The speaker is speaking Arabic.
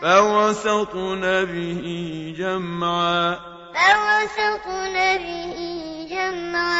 فوسطن به جمعا. فوسطن به جمعا.